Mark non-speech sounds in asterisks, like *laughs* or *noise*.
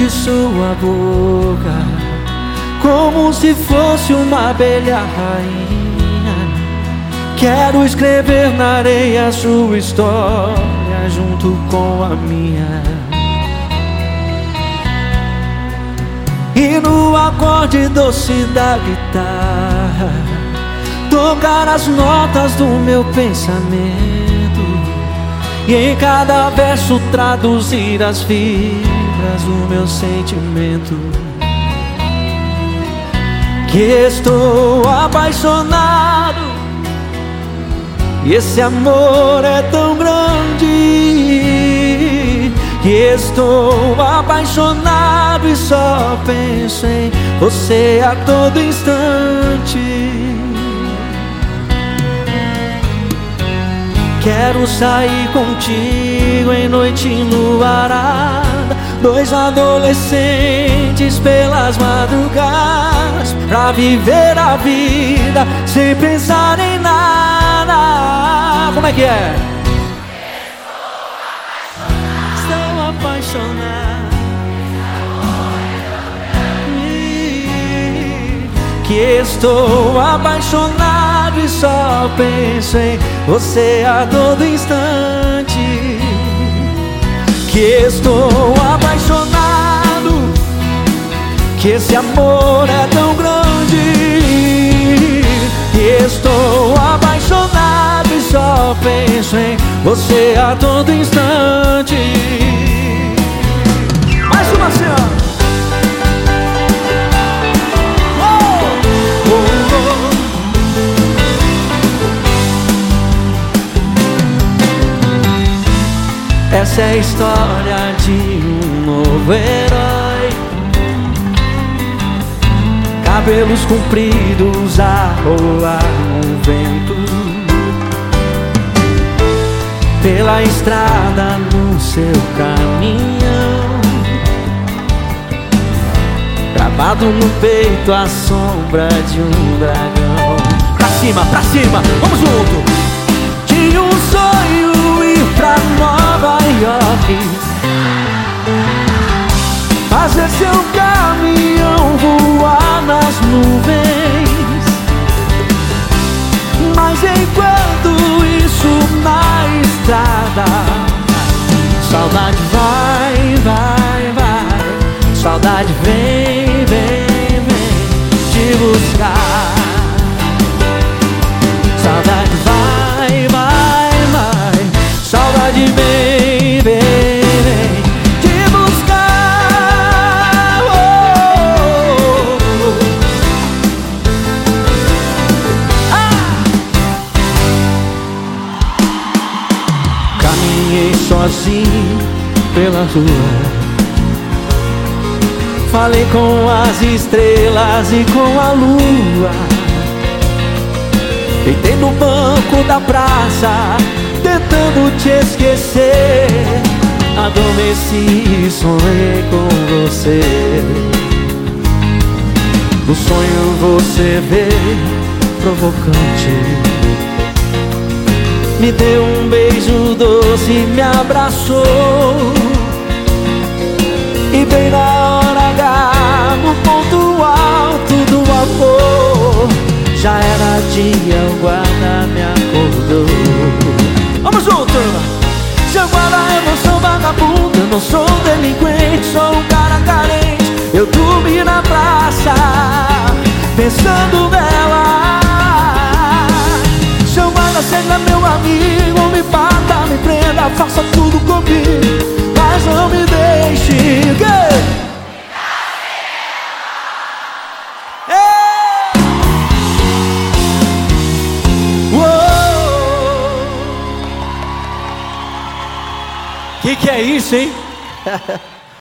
de sua boca, como se fosse uma abelha rainha. Quero escrever na areia sua história junto com a minha. E no acorde doce da guitarra, tocar as notas do meu pensamento. E em cada verso traduzir as fibras do meu sentimento. Que estou apaixonado. E esse amor é tão grande. Que estou apaixonado e só penso em você a todo instante. Quero sair contigo em noite enluarada Dois adolescentes pelas madrugadas Pra viver a vida sem pensar em nada Como é que é? Estou apaixonado Que estou apaixonado e só penso em você a todo instante. Que estou que esse amor é tão grande. Que estou apaixonado e só penso em você a todo instante. Mais uma senhora. Essa é a história de um novo herói Cabelos compridos a rolar no vento. Pela estrada no seu caminhão. Gravado no peito a sombra de um dragão. Pra cima, pra cima, vamos junto! Tinha um sonho pela rua. Falei com as estrelas e com a lua. Deitei no banco da praça Tentando te esquecer. Adormeci e sonhei com você. No sonho você veio provocante. Me deu um beijo doce me abraçou E bem na hora H, no ponto alto do amor Já era dia, o guarda me acordou. Vamos junto! Seu guarda, eu não sou vagabundo, eu não sou delinquente Sou um cara carente, eu dormi na praça Pensando nela. Seu guarda, seja meu amigo Me bata, Que que é isso, hein? *laughs*